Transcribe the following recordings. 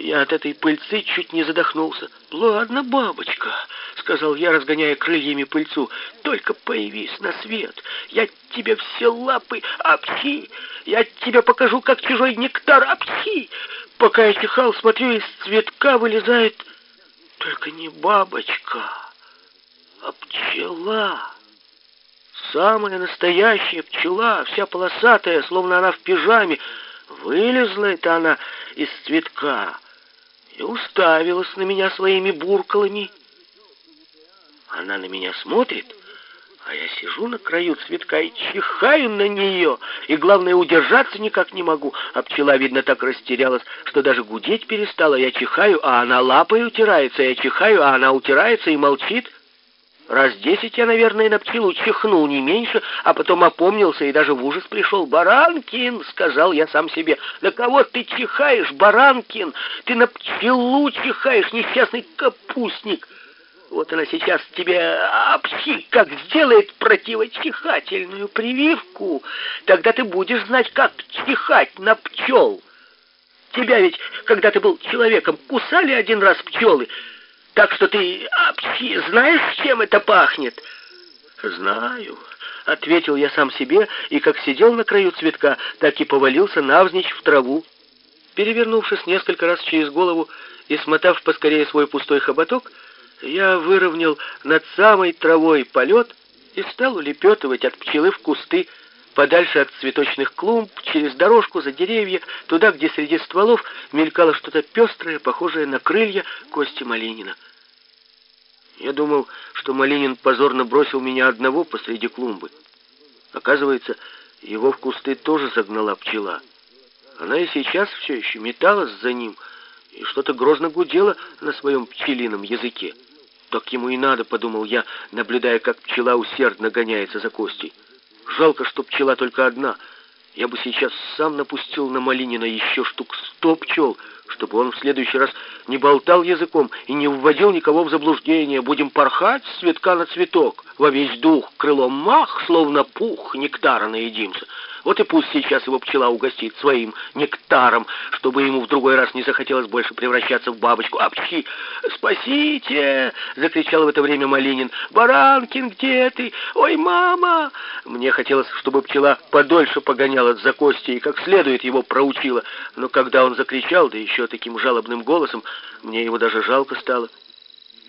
Я от этой пыльцы чуть не задохнулся. «Ладно, бабочка», — сказал я, разгоняя крыльями пыльцу, — «только появись на свет. Я тебе все лапы обчи. Я тебе покажу, как чужой нектар обчи». Пока я чихал, смотрю, из цветка вылезает только не бабочка, а пчела. Самая настоящая пчела, вся полосатая, словно она в пижаме. Вылезла это она из цветка и уставилась на меня своими буркалами. Она на меня смотрит, а я сижу на краю цветка и чихаю на нее, и, главное, удержаться никак не могу. А пчела, видно, так растерялась, что даже гудеть перестала. Я чихаю, а она лапой утирается, я чихаю, а она утирается и молчит. Раз десять я, наверное, на пчелу чихнул, не меньше, а потом опомнился и даже в ужас пришел. «Баранкин!» — сказал я сам себе. «На кого ты чихаешь, Баранкин? Ты на пчелу чихаешь, несчастный капустник!» Вот она сейчас тебе обси, как сделает противочихательную прививку. Тогда ты будешь знать, как чихать на пчел. Тебя ведь, когда ты был человеком, кусали один раз пчелы, так что ты обси, знаешь, чем это пахнет? Знаю, ответил я сам себе, и как сидел на краю цветка, так и повалился навзничь в траву. Перевернувшись несколько раз через голову и смотав поскорее свой пустой хоботок, я выровнял над самой травой полет и стал улепетывать от пчелы в кусты, подальше от цветочных клумб, через дорожку, за деревья, туда, где среди стволов мелькало что-то пестрое, похожее на крылья Кости Малинина. Я думал, что Малинин позорно бросил меня одного посреди клумбы. Оказывается, его в кусты тоже загнала пчела. Она и сейчас все еще металась за ним и что-то грозно гудела на своем пчелином языке. Так ему и надо, подумал я, наблюдая, как пчела усердно гоняется за Костей. Жалко, что пчела только одна. Я бы сейчас сам напустил на Малинина еще штук сто пчел, чтобы он в следующий раз не болтал языком и не вводил никого в заблуждение. Будем порхать с цветка на цветок, во весь дух, крылом мах, словно пух, нектара наедимся. Вот и пусть сейчас его пчела угостит своим нектаром, чтобы ему в другой раз не захотелось больше превращаться в бабочку. «Апчхи! Спасите!» — закричал в это время Малинин. «Баранкин, где ты? Ой, мама!» Мне хотелось, чтобы пчела подольше погоняла за кости и как следует его проучила. Но когда он закричал, да еще таким жалобным голосом, мне его даже жалко стало.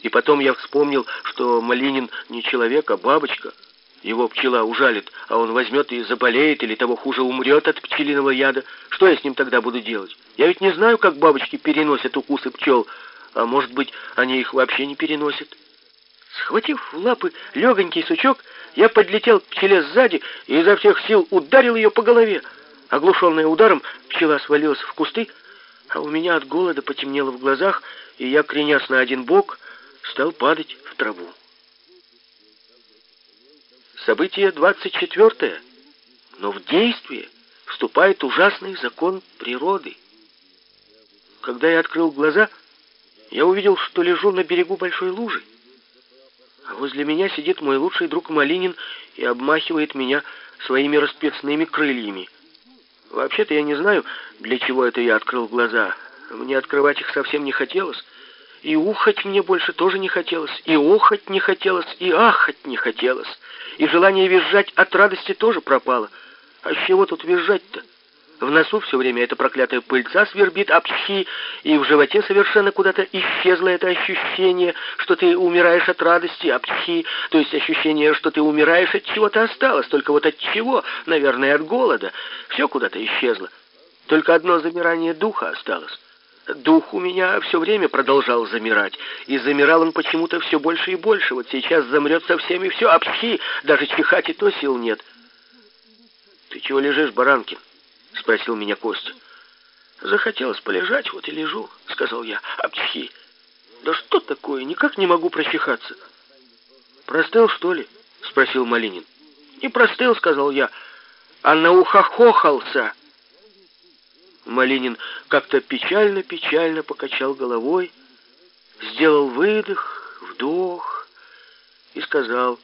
И потом я вспомнил, что Малинин не человек, а бабочка — его пчела ужалит, а он возьмет и заболеет, или того хуже умрет от пчелиного яда. Что я с ним тогда буду делать? Я ведь не знаю, как бабочки переносят укусы пчел, а может быть, они их вообще не переносят. Схватив в лапы легонький сучок, я подлетел к пчеле сзади и изо всех сил ударил ее по голове. Оглушенная ударом, пчела свалилась в кусты, а у меня от голода потемнело в глазах, и я, кренясь на один бок, стал падать в траву. Событие 24 но в действие вступает ужасный закон природы. Когда я открыл глаза, я увидел, что лежу на берегу большой лужи, а возле меня сидит мой лучший друг Малинин и обмахивает меня своими расписными крыльями. Вообще-то я не знаю, для чего это я открыл глаза. Мне открывать их совсем не хотелось. И ухать мне больше тоже не хотелось, и охать не хотелось, и ахать не хотелось и желание визжать от радости тоже пропало. А с чего тут визжать-то? В носу все время эта проклятая пыльца свербит обчхи, и в животе совершенно куда-то исчезло это ощущение, что ты умираешь от радости, обчхи, то есть ощущение, что ты умираешь от чего-то осталось, только вот от чего, наверное, от голода. Все куда-то исчезло. Только одно замирание духа осталось. Дух у меня все время продолжал замирать, и замирал он почему-то все больше и больше. Вот сейчас замрет со всеми все, апчхи, даже чихать и то сил нет. «Ты чего лежишь, Баранкин?» — спросил меня Костя. «Захотелось полежать, вот и лежу», — сказал я. «Апчхи! Да что такое? Никак не могу прочихаться». «Простыл, что ли?» — спросил Малинин. «Не простыл», — сказал я, — «а наухохохался». Малинин как-то печально-печально покачал головой, сделал выдох, вдох и сказал,